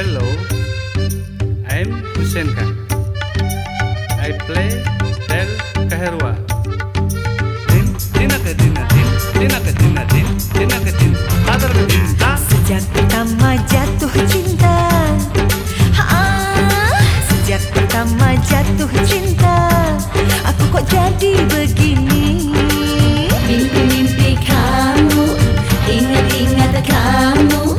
Hello, I'm Hussein Khan. I play Del Kaherwa. Din, dina ke dina din, dina ke dina din, dina ke din, padar ke din, ta. Sejak pertama jatuh cinta ah, Sejak pertama jatuh cinta Aku kok jadi begini Mimpi-mimpi kamu Ingat-ingat kamu